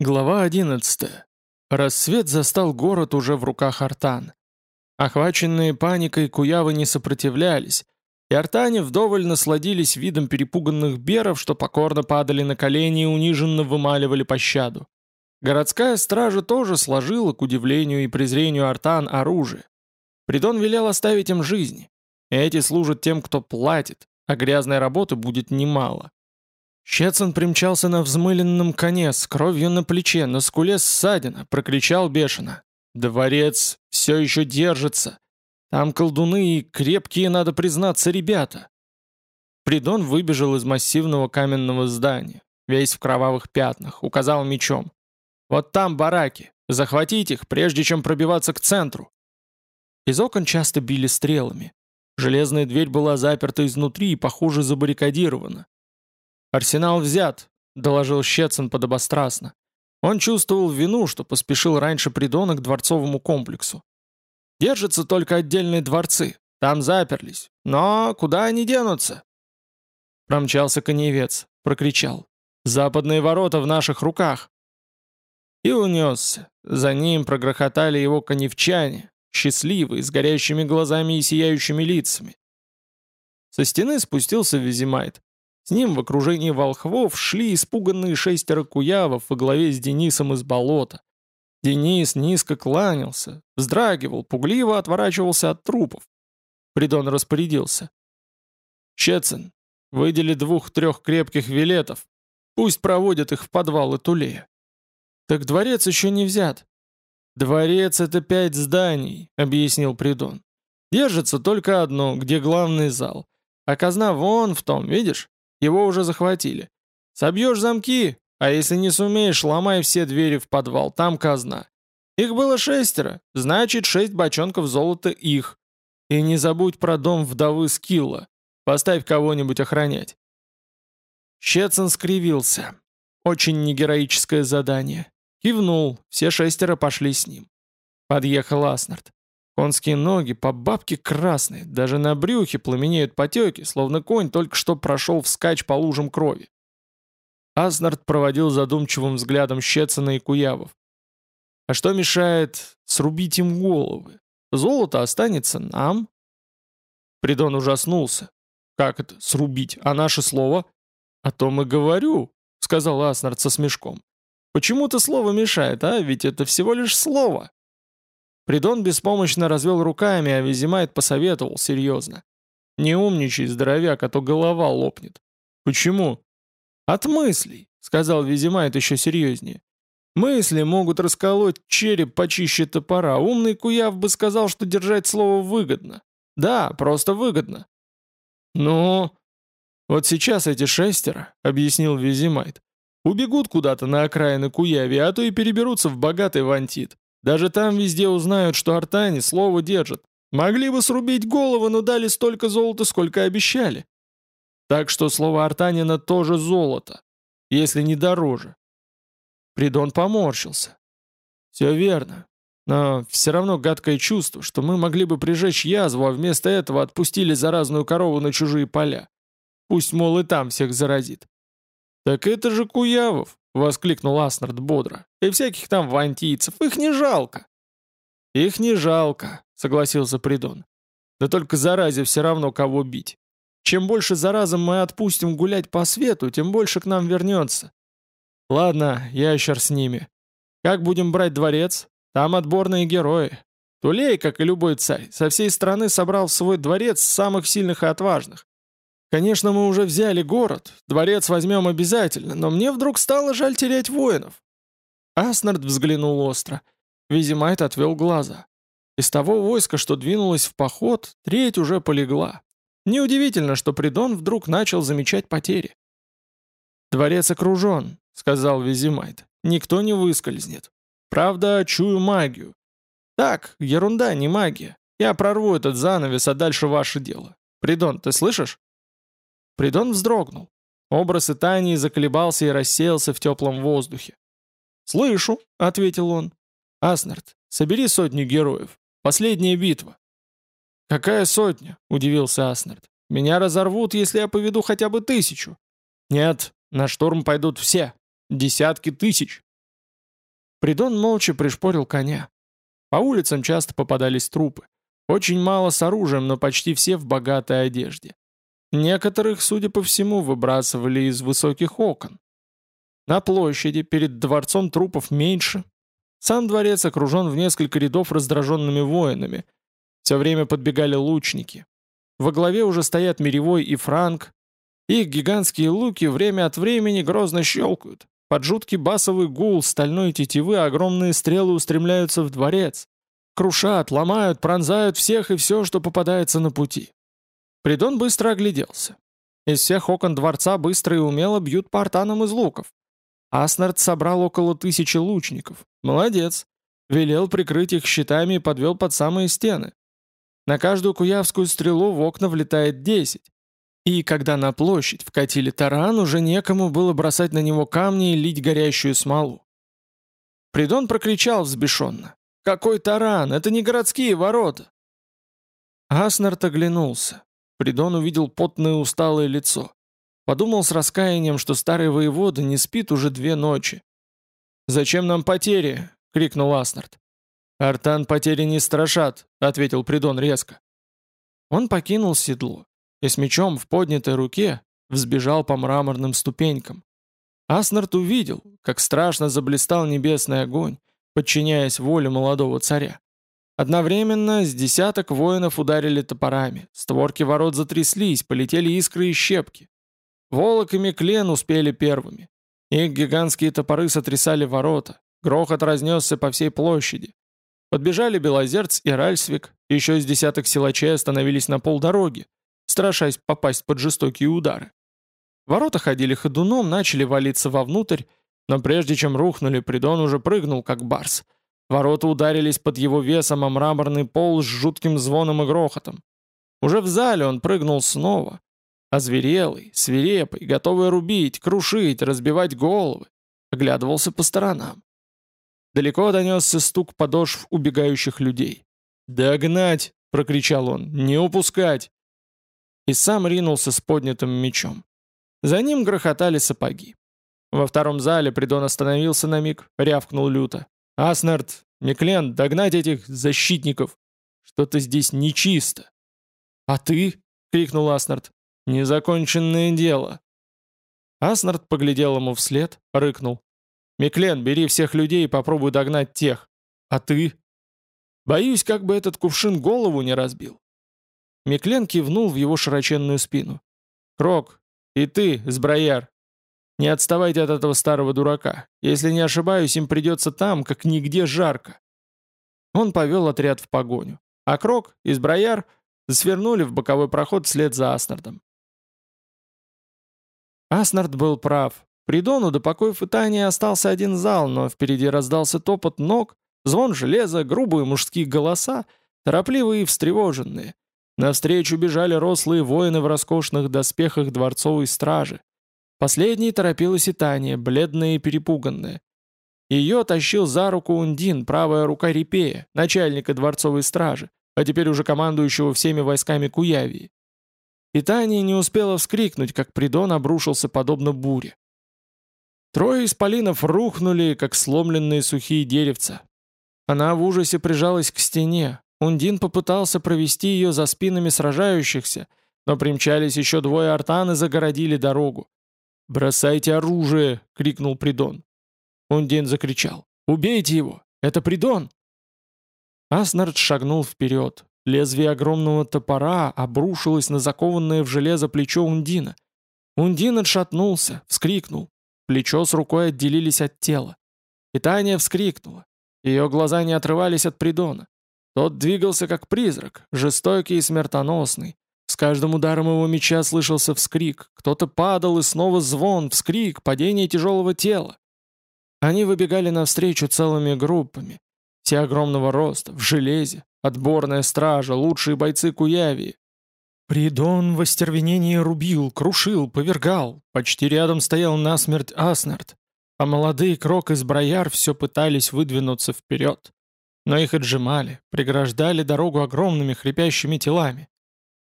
Глава 11. Рассвет застал город уже в руках Артан. Охваченные паникой куявы не сопротивлялись, и артане вдоволь насладились видом перепуганных беров, что покорно падали на колени и униженно вымаливали пощаду. Городская стража тоже сложила, к удивлению и презрению артан, оружие. Придон велел оставить им жизни. Эти служат тем, кто платит, а грязной работы будет немало. Щецин примчался на взмыленном коне с кровью на плече, на скуле ссадина, прокричал бешено. «Дворец все еще держится. Там колдуны и крепкие, надо признаться, ребята». Придон выбежал из массивного каменного здания, весь в кровавых пятнах, указал мечом. «Вот там бараки. Захватить их, прежде чем пробиваться к центру». Из окон часто били стрелами. Железная дверь была заперта изнутри и, похоже, забаррикадирована. «Арсенал взят», — доложил Щецин подобострастно. Он чувствовал вину, что поспешил раньше придона к дворцовому комплексу. Держатся только отдельные дворцы, там заперлись. Но куда они денутся? Промчался коневец, прокричал. «Западные ворота в наших руках!» И унесся. За ним прогрохотали его коневчане, счастливые, с горящими глазами и сияющими лицами. Со стены спустился Визимайт. С ним в окружении волхвов шли испуганные шестеро куявов во главе с Денисом из болота. Денис низко кланялся, вздрагивал, пугливо отворачивался от трупов. Придон распорядился. «Щецин, выдели двух-трех крепких вилетов. Пусть проводят их в подвалы Тулея». «Так дворец еще не взят». «Дворец — это пять зданий», — объяснил Придон. «Держится только одно, где главный зал. А казна вон в том, видишь? Его уже захватили. Собьешь замки, а если не сумеешь, ломай все двери в подвал, там казна. Их было шестеро, значит, шесть бочонков золота их. И не забудь про дом вдовы Скилла. Поставь кого-нибудь охранять. Щецин скривился. Очень негероическое задание. Кивнул, все шестеро пошли с ним. Подъехал Аснард. Конские ноги по бабке красные, даже на брюхе пламенеют потеки, словно конь только что прошел вскачь по лужам крови. Аснард проводил задумчивым взглядом Щецина и Куявов. «А что мешает срубить им головы? Золото останется нам?» Придон ужаснулся. «Как это, срубить? А наше слово?» «О том и говорю», — сказал Аснард со смешком. «Почему-то слово мешает, а? Ведь это всего лишь слово». Придон беспомощно развел руками, а Визимайт посоветовал серьезно. «Не умничай, здоровяк, а то голова лопнет». «Почему?» «От мыслей», — сказал Визимайт еще серьезнее. «Мысли могут расколоть череп почище топора. Умный Куяв бы сказал, что держать слово выгодно. Да, просто выгодно». «Ну...» «Вот сейчас эти шестеро», — объяснил Визимайт, «убегут куда-то на окраины Куяви, а то и переберутся в богатый Вантит. Даже там везде узнают, что артане слово держат. Могли бы срубить голову, но дали столько золота, сколько обещали. Так что слово артанина тоже золото, если не дороже. Придон поморщился. Все верно. Но все равно гадкое чувство, что мы могли бы прижечь язву, а вместо этого отпустили заразную корову на чужие поля. Пусть, мол, и там всех заразит. Так это же Куявов. — воскликнул Аснард бодро. «И всяких там вантийцев, их не жалко!» «Их не жалко», — согласился Придон. «Да только заразе все равно кого бить. Чем больше заразом мы отпустим гулять по свету, тем больше к нам вернется. Ладно, ящер с ними. Как будем брать дворец? Там отборные герои. Тулей, как и любой царь, со всей страны собрал в свой дворец самых сильных и отважных. Конечно, мы уже взяли город, дворец возьмем обязательно, но мне вдруг стало жаль терять воинов. Аснард взглянул остро. Визимайт отвел глаза. Из того войска, что двинулось в поход, треть уже полегла. Неудивительно, что Придон вдруг начал замечать потери. «Дворец окружен», — сказал Визимайт. «Никто не выскользнет. Правда, чую магию. Так, ерунда, не магия. Я прорву этот занавес, а дальше ваше дело. Придон, ты слышишь?» Придон вздрогнул. Образ Итании заколебался и рассеялся в теплом воздухе. «Слышу», — ответил он. «Аснард, собери сотню героев. Последняя битва». «Какая сотня?» — удивился Аснард. «Меня разорвут, если я поведу хотя бы тысячу». «Нет, на штурм пойдут все. Десятки тысяч». Придон молча пришпорил коня. По улицам часто попадались трупы. Очень мало с оружием, но почти все в богатой одежде. Некоторых, судя по всему, выбрасывали из высоких окон. На площади перед дворцом трупов меньше. Сам дворец окружен в несколько рядов раздраженными воинами. Все время подбегали лучники. Во главе уже стоят Миревой и Франк. Их гигантские луки время от времени грозно щелкают. Под жуткий басовый гул стальной тетивы огромные стрелы устремляются в дворец. Крушат, ломают, пронзают всех и все, что попадается на пути. Придон быстро огляделся. Из всех окон дворца быстро и умело бьют по артанам из луков. Аснард собрал около тысячи лучников. Молодец. Велел прикрыть их щитами и подвел под самые стены. На каждую куявскую стрелу в окна влетает десять. И когда на площадь вкатили таран, уже некому было бросать на него камни и лить горящую смолу. Придон прокричал взбешенно. «Какой таран? Это не городские ворота!» Аснард оглянулся. Придон увидел потное усталое лицо. Подумал с раскаянием, что старый воевода не спит уже две ночи. «Зачем нам потери?» — крикнул Аснард. «Артан потери не страшат», — ответил Придон резко. Он покинул седло и с мечом в поднятой руке взбежал по мраморным ступенькам. Аснард увидел, как страшно заблистал небесный огонь, подчиняясь воле молодого царя. Одновременно с десяток воинов ударили топорами, створки ворот затряслись, полетели искры и щепки. Волок и Меклен успели первыми. Их гигантские топоры сотрясали ворота, грохот разнесся по всей площади. Подбежали Белозерц и Ральсвик, еще с десяток силачей остановились на полдороги, страшась попасть под жестокие удары. Ворота ходили ходуном, начали валиться вовнутрь, но прежде чем рухнули, Придон уже прыгнул, как барс. Ворота ударились под его весом о мраморный пол с жутким звоном и грохотом. Уже в зале он прыгнул снова, озверелый, свирепый, готовый рубить, крушить, разбивать головы, оглядывался по сторонам. Далеко донесся стук подошв убегающих людей. «Догнать!» — прокричал он. «Не упускать!» И сам ринулся с поднятым мечом. За ним грохотали сапоги. Во втором зале Придон остановился на миг, рявкнул люто. «Аснард, Миклен, догнать этих защитников! Что-то здесь нечисто!» «А ты?» — крикнул Аснард. «Незаконченное дело». Аснард поглядел ему вслед, рыкнул. «Миклен, бери всех людей и попробуй догнать тех. А ты?» «Боюсь, как бы этот кувшин голову не разбил». Миклен кивнул в его широченную спину. «Крок, и ты, Сброяр, не отставайте от этого старого дурака. Если не ошибаюсь, им придется там, как нигде жарко». Он повел отряд в погоню. А Крок и Сброяр свернули в боковой проход вслед за Аснардом. Аснард был прав. При Дону до покоев Итании остался один зал, но впереди раздался топот ног, звон железа, грубые мужские голоса, торопливые и встревоженные. Навстречу бежали рослые воины в роскошных доспехах дворцовой стражи. Последней торопилась Итания, бледная и перепуганная. Ее тащил за руку Ундин, правая рука Репея, начальника дворцовой стражи, а теперь уже командующего всеми войсками Куявии. Питание не успело вскрикнуть, как Придон обрушился подобно буре. Трое исполинов рухнули, как сломленные сухие деревца. Она в ужасе прижалась к стене. Ундин попытался провести ее за спинами сражающихся, но примчались еще двое артан и загородили дорогу. «Бросайте оружие!» — крикнул Придон. Ундин закричал. «Убейте его! Это Придон!» Аснард шагнул вперед. Лезвие огромного топора обрушилось на закованное в железо плечо Ундина. Ундин отшатнулся, вскрикнул. Плечо с рукой отделились от тела. Питание вскрикнула. Ее глаза не отрывались от Придона. Тот двигался как призрак, жестокий и смертоносный. Каждым ударом его меча слышался вскрик. Кто-то падал, и снова звон, вскрик, падение тяжелого тела. Они выбегали навстречу целыми группами. Все огромного роста, в железе, Отборная стража, лучшие бойцы Куяви. Придон в остервенении рубил, крушил, повергал. Почти рядом стоял насмерть Аснард. А молодые Крок из Брояр все пытались выдвинуться вперед. Но их отжимали, преграждали дорогу огромными хрипящими телами.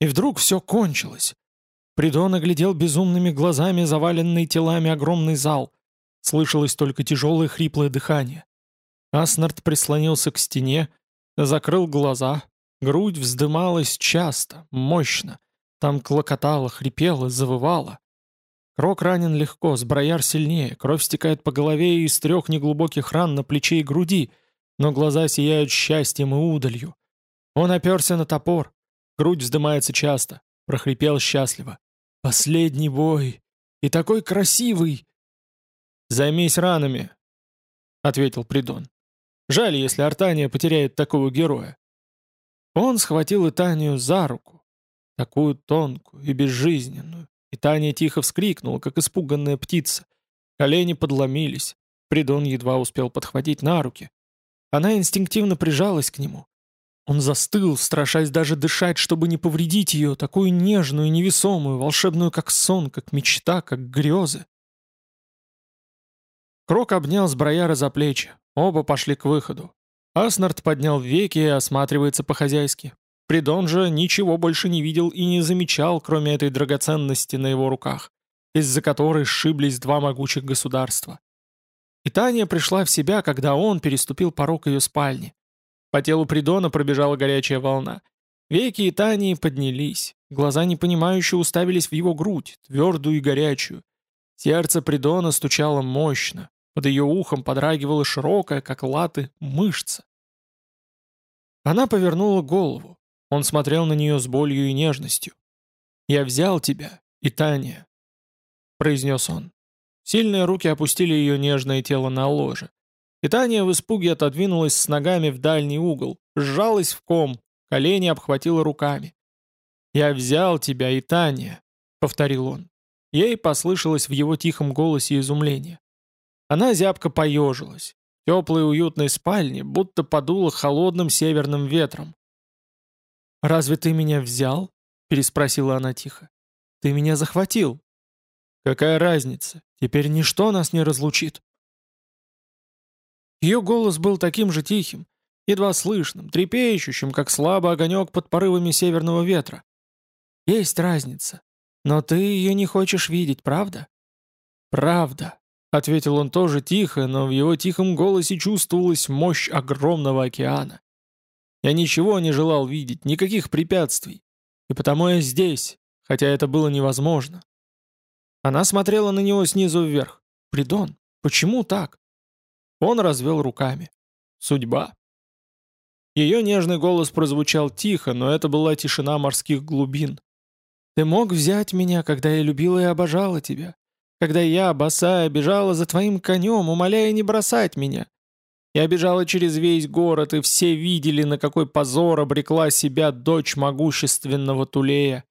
И вдруг все кончилось. Придон оглядел безумными глазами заваленный телами огромный зал. Слышалось только тяжелое хриплое дыхание. Аснард прислонился к стене, закрыл глаза, грудь вздымалась часто, мощно, там клокотало, хрипело, завывало. Крок ранен легко, сброяр сильнее, кровь стекает по голове из трех неглубоких ран на плече и груди, но глаза сияют счастьем и удалью. Он оперся на топор, грудь вздымается часто, прохрипел счастливо. «Последний бой! И такой красивый!» «Займись ранами», — ответил Придон. «Жаль, если Артания потеряет такого героя». Он схватил Итанию за руку, такую тонкую и безжизненную, и тихо вскрикнула, как испуганная птица. Колени подломились. Придон едва успел подхватить на руки. Она инстинктивно прижалась к нему. Он застыл, страшась даже дышать, чтобы не повредить ее, такую нежную, невесомую, волшебную, как сон, как мечта, как грезы. Крок обнял Сброяра за плечи. Оба пошли к выходу. Аснард поднял веки и осматривается по-хозяйски. Придон же ничего больше не видел и не замечал, кроме этой драгоценности на его руках, из-за которой сшиблись два могучих государства. И Таня пришла в себя, когда он переступил порог ее спальни. По телу Придона пробежала горячая волна. Веки и Тании поднялись, глаза непонимающе уставились в его грудь, твердую и горячую. Сердце Придона стучало мощно, под ее ухом подрагивала широкая, как латы, мышца. Она повернула голову, он смотрел на нее с болью и нежностью. «Я взял тебя, и Таня», — произнес он. Сильные руки опустили ее нежное тело на ложе. И в испуге отодвинулась с ногами в дальний угол, сжалась в ком, колени обхватила руками. «Я взял тебя, и Таня», — повторил он. Ей послышалось в его тихом голосе изумление. Она зябко поежилась. В теплой уютной спальне будто подуло холодным северным ветром. «Разве ты меня взял?» — переспросила она тихо. «Ты меня захватил». «Какая разница? Теперь ничто нас не разлучит». Ее голос был таким же тихим, едва слышным, трепещущим, как слабый огонек под порывами северного ветра. «Есть разница, но ты ее не хочешь видеть, правда?» «Правда», — ответил он тоже тихо, но в его тихом голосе чувствовалась мощь огромного океана. Я ничего не желал видеть, никаких препятствий. И потому я здесь, хотя это было невозможно. Она смотрела на него снизу вверх. Придон, почему так? Он развел руками. Судьба. Ее нежный голос прозвучал тихо, но это была тишина морских глубин. «Ты мог взять меня, когда я любила и обожала тебя, когда я, босая, бежала за твоим конем, умоляя не бросать меня, я бежала через весь город, и все видели, на какой позор обрекла себя дочь могущественного Тулея.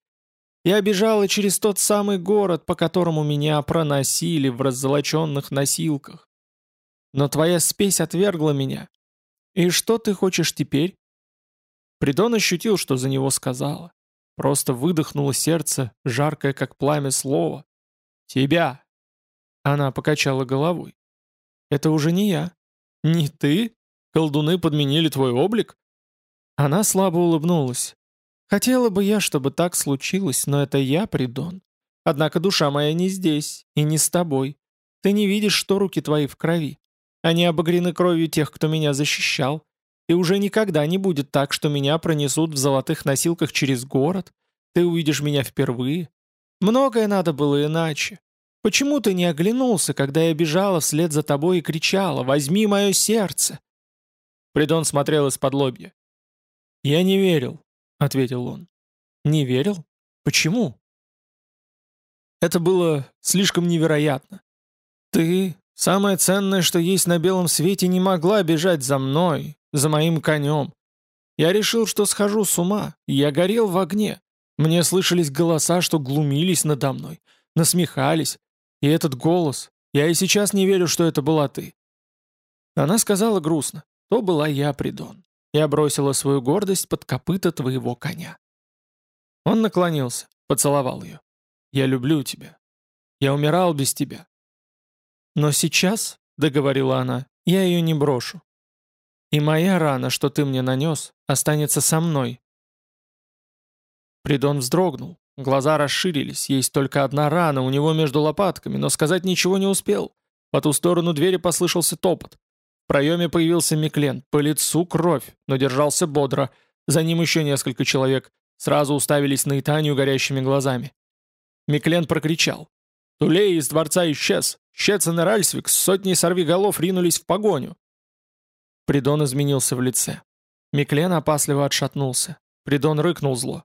Я бежала через тот самый город, по которому меня проносили в раззолоченных носилках. Но твоя спесь отвергла меня. И что ты хочешь теперь?» Придон ощутил, что за него сказала. Просто выдохнуло сердце, жаркое, как пламя слова. «Тебя!» Она покачала головой. «Это уже не я. «Не ты? Колдуны подменили твой облик?» Она слабо улыбнулась. «Хотела бы я, чтобы так случилось, но это я, Придон. Однако душа моя не здесь и не с тобой. Ты не видишь, что руки твои в крови. Они обогрены кровью тех, кто меня защищал. И уже никогда не будет так, что меня пронесут в золотых носилках через город. Ты увидишь меня впервые. Многое надо было иначе. Почему ты не оглянулся, когда я бежала вслед за тобой и кричала «Возьми мое сердце!» Придон смотрел из-под лобья. «Я не верил», — ответил он. «Не верил? Почему?» Это было слишком невероятно. Ты, самое ценное, что есть на белом свете, не могла бежать за мной, за моим конем. Я решил, что схожу с ума, я горел в огне. Мне слышались голоса, что глумились надо мной, насмехались, и этот голос, я и сейчас не верю, что это была ты. Она сказала грустно, то была я, Придон. Я бросила свою гордость под копыта твоего коня. Он наклонился, поцеловал ее. Я люблю тебя. Я умирал без тебя. Но сейчас, — договорила она, — я ее не брошу. И моя рана, что ты мне нанес, останется со мной. Придон вздрогнул, Глаза расширились, есть только одна рана у него между лопатками, но сказать ничего не успел. По ту сторону двери послышался топот. В проеме появился Миклен, по лицу кровь, но держался бодро. За ним еще несколько человек. Сразу уставились на Итанию горящими глазами. Миклен прокричал. Тулей из дворца исчез. Щецин и Ральсвик с сотней сорвиголов ринулись в погоню. Придон изменился в лице. Миклен опасливо отшатнулся. Придон рыкнул зло.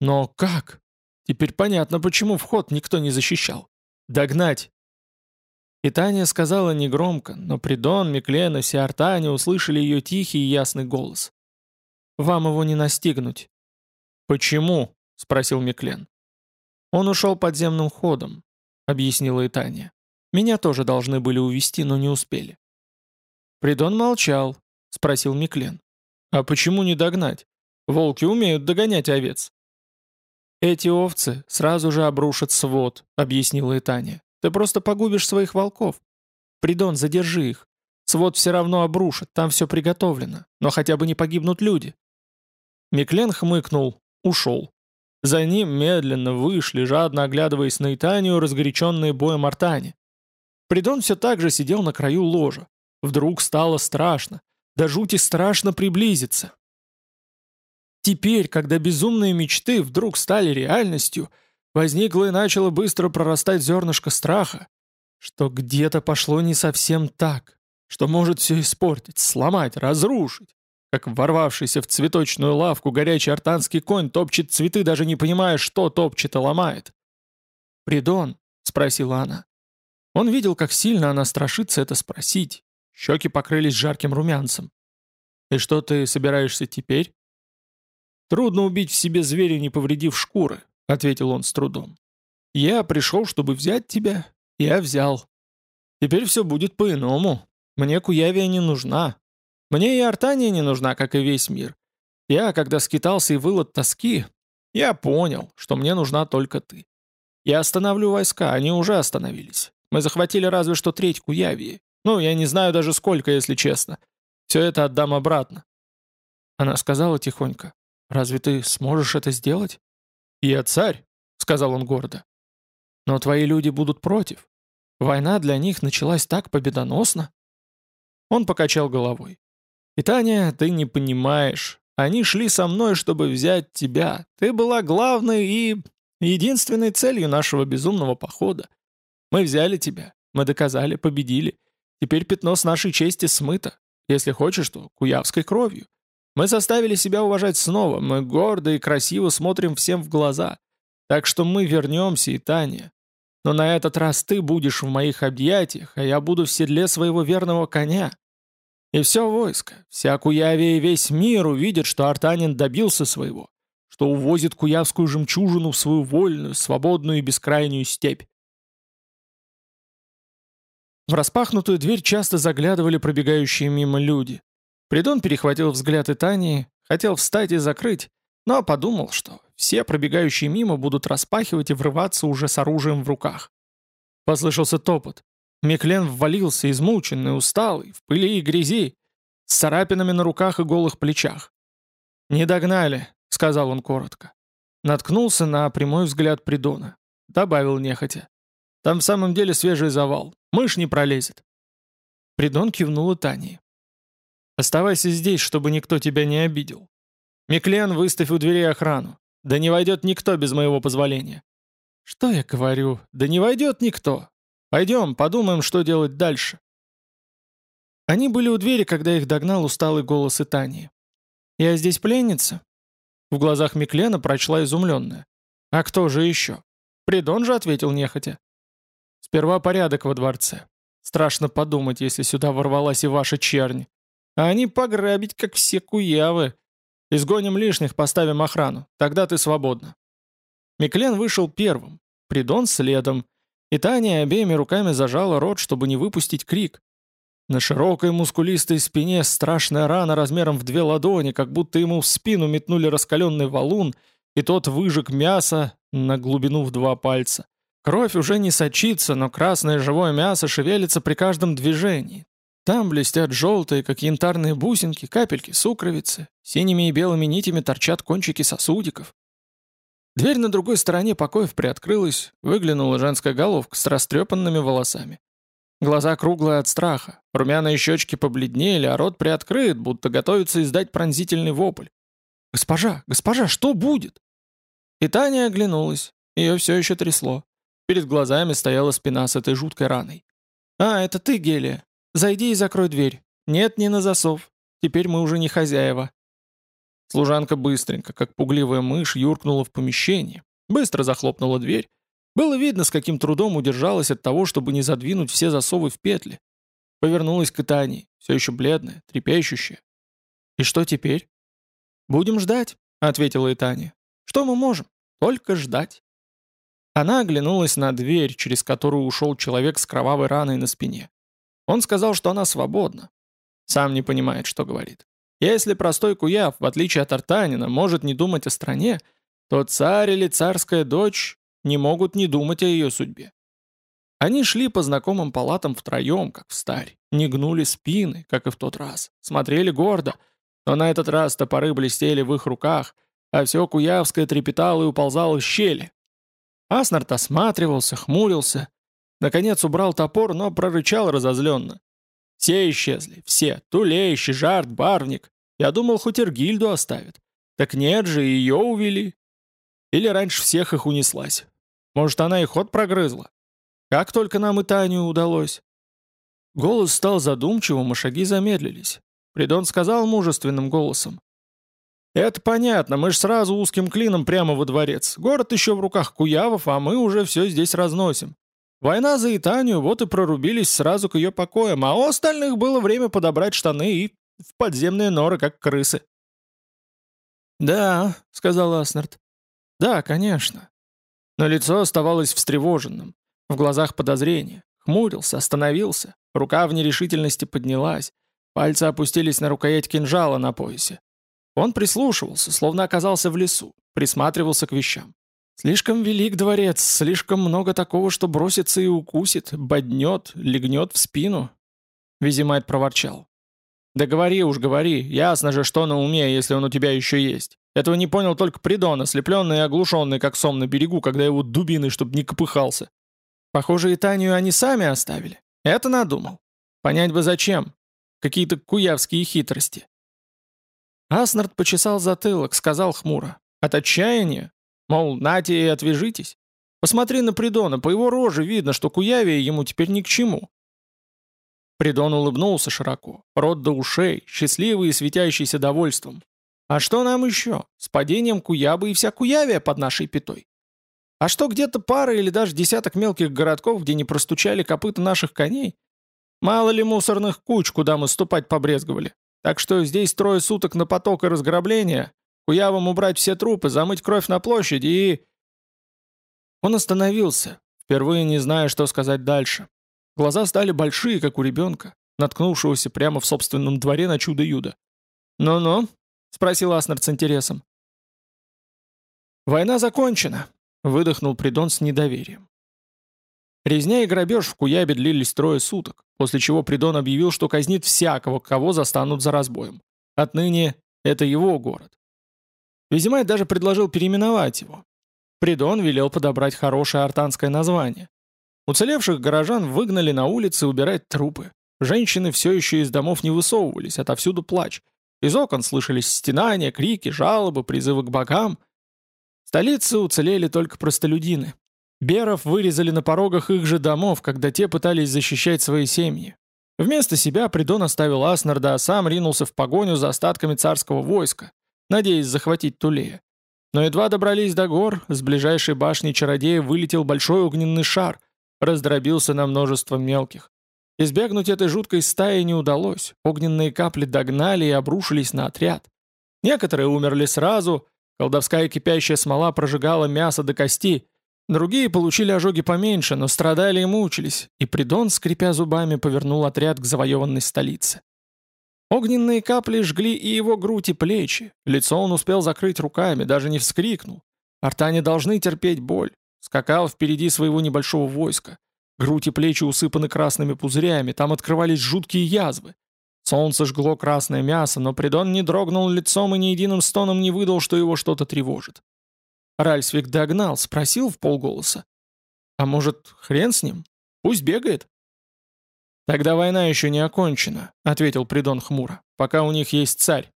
«Но как? Теперь понятно, почему вход никто не защищал. Догнать!» И Таня сказала негромко, но Придон, Миклен и Сиартаня услышали ее тихий и ясный голос. «Вам его не настигнуть». «Почему?» — спросил Миклен. «Он ушел подземным ходом», — объяснила Итания. «Меня тоже должны были увести, но не успели». Придон молчал, — спросил Миклен. «А почему не догнать? Волки умеют догонять овец». «Эти овцы сразу же обрушат свод», — объяснила Итания. «Ты просто погубишь своих волков. Придон, задержи их. Свод все равно обрушит, там все приготовлено, но хотя бы не погибнут люди». Миклен хмыкнул, ушел. За ним медленно вышли, жадно оглядываясь на Итанию, разгоряченные боем Артани. Придон все так же сидел на краю ложа. Вдруг стало страшно. До жути страшно приблизиться. Теперь, когда безумные мечты вдруг стали реальностью, возникло и начало быстро прорастать зернышко страха, что где-то пошло не совсем так, что может все испортить, сломать, разрушить, как ворвавшийся в цветочную лавку горячий артанский конь топчет цветы, даже не понимая, что топчет и ломает. «Придон?» — спросила она. Он видел, как сильно она страшится это спросить, Щеки покрылись жарким румянцем. «И что ты собираешься теперь?» «Трудно убить в себе зверя, не повредив шкуры», — ответил он с трудом. «Я пришел, чтобы взять тебя. Я взял. Теперь все будет по-иному. Мне Куявия не нужна. Мне и Артания не нужна, как и весь мир. Я, когда скитался и выл от тоски, я понял, что мне нужна только ты. Я остановлю войска, они уже остановились. Мы захватили разве что треть Куявии. Ну, я не знаю даже сколько, если честно. Все это отдам обратно». Она сказала тихонько, «Разве ты сможешь это сделать?» «Я царь», — сказал он гордо. «Но твои люди будут против. Война для них началась так победоносно». Он покачал головой. «И, Таня, ты не понимаешь. Они шли со мной, чтобы взять тебя. Ты была главной и единственной целью нашего безумного похода. Мы взяли тебя, мы доказали, победили. Теперь пятно с нашей чести смыто. Если хочешь, то куявской кровью. Мы заставили себя уважать снова, мы гордо и красиво смотрим всем в глаза. Так что мы вернемся, и Таня. Но на этот раз ты будешь в моих объятиях, а я буду в седле своего верного коня. И все войско, вся Куявия и весь мир увидят, что Артанин добился своего, что увозит куявскую жемчужину в свою вольную, свободную и бескрайнюю степь. В распахнутую дверь часто заглядывали пробегающие мимо люди. Придон перехватил взгляд Итании, хотел встать и закрыть, но подумал, что все пробегающие мимо будут распахивать и врываться уже с оружием в руках. Послышался топот. Миклен ввалился, измученный, усталый, в пыли и грязи, с царапинами на руках и голых плечах. «Не догнали», — сказал он коротко. Наткнулся на прямой взгляд Придона. Добавил нехотя. «Там в самом деле свежий завал. Мышь не пролезет». Придон кивнула Тане. «Оставайся здесь, чтобы никто тебя не обидел. Миклен, выставь у дверей охрану. Да не войдет никто без моего позволения». «Что я говорю? Да не войдет никто. Пойдем, подумаем, что делать дальше». Они были у двери, когда их догнал усталый голос Итании. «Я здесь пленница?» В глазах Миклена прочла изумленная. «А кто же еще?» Придон же ответил нехотя. Сперва порядок во дворце. Страшно подумать, если сюда ворвалась и ваша чернь. А они пограбить, как все куявы. Изгоним лишних, поставим охрану. Тогда ты свободна. Миклен вышел первым, Придон следом. И Таня обеими руками зажала рот, чтобы не выпустить крик. На широкой мускулистой спине страшная рана размером в две ладони, как будто ему в спину метнули раскаленный валун, и тот выжег мясо на глубину в два пальца. Кровь уже не сочится, но красное живое мясо шевелится при каждом движении. Там блестят желтые, как янтарные бусинки, капельки сукровицы. Синими и белыми нитями торчат кончики сосудиков. Дверь на другой стороне покоев приоткрылась, выглянула женская головка с растрепанными волосами. Глаза круглые от страха, румяные щечки побледнели, а рот приоткрыт, будто готовится издать пронзительный вопль. «Госпожа, госпожа, что будет?» И Таня оглянулась, ее все еще трясло. Перед глазами стояла спина с этой жуткой раной. «А, это ты, Гелия. Зайди и закрой дверь. Нет, не на засов. Теперь мы уже не хозяева». Служанка быстренько, как пугливая мышь, юркнула в помещение, быстро захлопнула дверь. Было видно, с каким трудом удержалась от того, чтобы не задвинуть все засовы в петли. Повернулась к Итании, все еще бледная, трепещущая. «И что теперь?» «Будем ждать», — ответила Итания. «Что мы можем? Только ждать». Она оглянулась на дверь, через которую ушел человек с кровавой раной на спине. Он сказал, что она свободна. Сам не понимает, что говорит. Если простой куяв, в отличие от Артанина, может не думать о стране, то царь или царская дочь не могут не думать о ее судьбе. Они шли по знакомым палатам втроем, как в старь, не гнули спины, как и в тот раз, смотрели гордо, но на этот раз топоры блестели в их руках, а все Куявское трепетало и уползало в щели. Аснард осматривался, хмурился, наконец убрал топор, но прорычал разозленно. Все исчезли, все, Тулей, Жарт, Барвник. Я думал, хоть Иргильду оставят. Так нет же, ее увели. Или раньше всех их унеслась. Может, она и ход прогрызла. Как только нам и Таню удалось. Голос стал задумчивым, а шаги замедлились. Придон сказал мужественным голосом. «Это понятно, мы ж сразу узким клином прямо во дворец. Город еще в руках куявов, а мы уже все здесь разносим. Война за Итанию, вот и прорубились сразу к ее покоям, а у остальных было время подобрать штаны и в подземные норы, как крысы». «Да», — сказал Аснард. «Да, конечно». Но лицо оставалось встревоженным, в глазах подозрение. Хмурился, остановился, рука в нерешительности поднялась. Пальцы опустились на рукоять кинжала на поясе. Он прислушивался, словно оказался в лесу, присматривался к вещам. Слишком велик дворец, слишком много такого, что бросится и укусит, боднет, легнет в спину. Визимайт проворчал. «Да говори уж, говори, ясно же, что на уме, если он у тебя еще есть. Этого не понял только Придон, ослепленный и оглушенный, как сом на берегу, когда его дубины, чтоб не копыхался. Похоже, и Танию они сами оставили. Это надумал. Понять бы зачем. Какие-то куявские хитрости. Аснард почесал затылок, сказал хмуро. От отчаяния? Мол, нате и отвяжитесь. Посмотри на Придона, по его роже видно, что куявия ему теперь ни к чему. Придон улыбнулся широко, рот до ушей, счастливый и светящийся довольством. А что нам еще? С падением Куябы и вся Куявия под нашей пятой. А что где-то пара или даже десяток мелких городков, где не простучали копыта наших коней? Мало ли мусорных куч, куда мы ступать побрезговали. Так что здесь трое суток на поток и разграбление, куявам убрать все трупы, замыть кровь на площади и... Он остановился, впервые не зная, что сказать дальше. Глаза стали большие, как у ребенка, наткнувшегося прямо в собственном дворе на чудо-юдо. «Ну-ну?» — спросил Аснард с интересом. «Война закончена», — выдохнул Придон с недоверием. Резня и грабеж в Куябе длились трое суток, после чего Придон объявил, что казнит всякого, кого застанут за разбоем. Отныне это его город. Визимай даже предложил переименовать его. Придон велел подобрать хорошее артанское название. Уцелевших горожан выгнали на улицы убирать трупы. Женщины все еще из домов не высовывались, отовсюду плач. Из окон слышались стенания, крики, жалобы, призывы к богам. В столице уцелели только простолюдины. Беров вырезали на порогах их же домов, когда те пытались защищать свои семьи. Вместо себя Придон оставил Аснарда, а сам ринулся в погоню за остатками царского войска, надеясь захватить Тулея. Но едва добрались до гор, с ближайшей башни чародея вылетел большой огненный шар, раздробился на множество мелких. Избегнуть этой жуткой стаи не удалось, огненные капли догнали и обрушились на отряд. Некоторые умерли сразу, колдовская кипящая смола прожигала мясо до кости — Другие получили ожоги поменьше, но страдали и мучились, и Придон, скрипя зубами, повернул отряд к завоеванной столице. Огненные капли жгли и его грудь и плечи, лицо он успел закрыть руками, даже не вскрикнул. Артане должны терпеть боль. Скакал впереди своего небольшого войска. Грудь и плечи усыпаны красными пузырями, там открывались жуткие язвы. Солнце жгло красное мясо, но Придон не дрогнул лицом и ни единым стоном не выдал, что его что-то тревожит. Ральсвик догнал, спросил в полголоса. «А может, хрен с ним? Пусть бегает?» «Тогда война еще не окончена», — ответил Придон хмуро, «пока у них есть царь».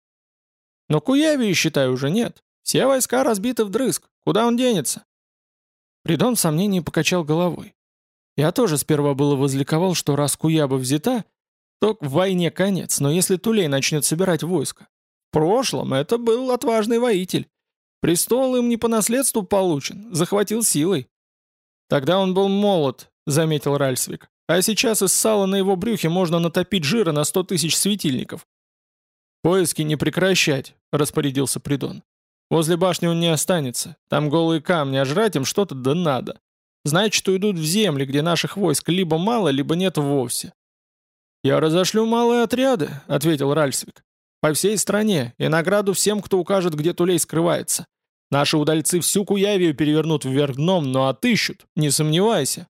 «Но Куявии, считай, уже нет. Все войска разбиты вдрызг. Куда он денется?» Придон в сомнении покачал головой. «Я тоже сперва было возликовал, что раз Куяба взята, то в войне конец, но если Тулей начнет собирать войско. В прошлом это был отважный воитель. Престол им не по наследству получен, захватил силой. Тогда он был молод, заметил Ральсвик. А сейчас из сала на его брюхе можно натопить жира на сто тысяч светильников. «Поиски не прекращать», — распорядился Придон. «Возле башни он не останется. Там голые камни, а жрать им что-то да надо. Значит, уйдут в земли, где наших войск либо мало, либо нет вовсе». «Я разошлю малые отряды», — ответил Ральсвик. «По всей стране, и награду всем, кто укажет, где Тулей скрывается. Наши удальцы всю Куявию перевернут вверх дном, но отыщут, не сомневайся».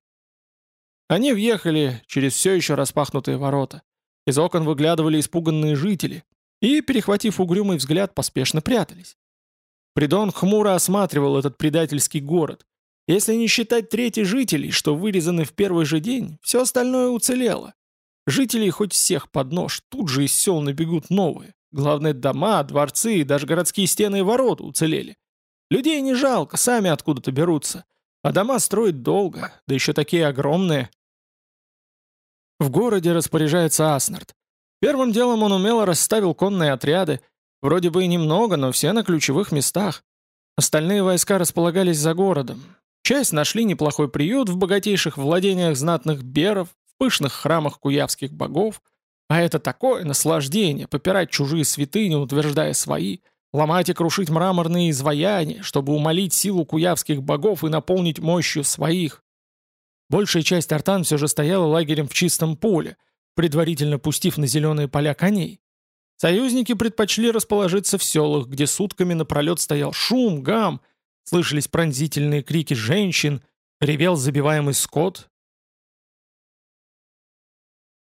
Они въехали через все еще распахнутые ворота. Из окон выглядывали испуганные жители и, перехватив угрюмый взгляд, поспешно прятались. Придон хмуро осматривал этот предательский город. Если не считать трети жителей, что вырезаны в первый же день, все остальное уцелело. Жителей хоть всех под нож, тут же из сел набегут новые. Главное, дома, дворцы и даже городские стены и ворота уцелели. Людей не жалко, сами откуда-то берутся. А дома строить долго, да еще такие огромные. В городе распоряжается Аснард. Первым делом он умело расставил конные отряды. Вроде бы и немного, но все на ключевых местах. Остальные войска располагались за городом. Часть нашли неплохой приют в богатейших владениях знатных беров, в пышных храмах куявских богов. А это такое наслаждение — попирать чужие святыни, утверждая свои — ломать и крушить мраморные изваяния, чтобы умолить силу куявских богов и наполнить мощью своих. Большая часть артан все же стояла лагерем в чистом поле, предварительно пустив на зеленые поля коней. Союзники предпочли расположиться в селах, где сутками напролет стоял шум, гам, слышались пронзительные крики женщин, ревел забиваемый скот,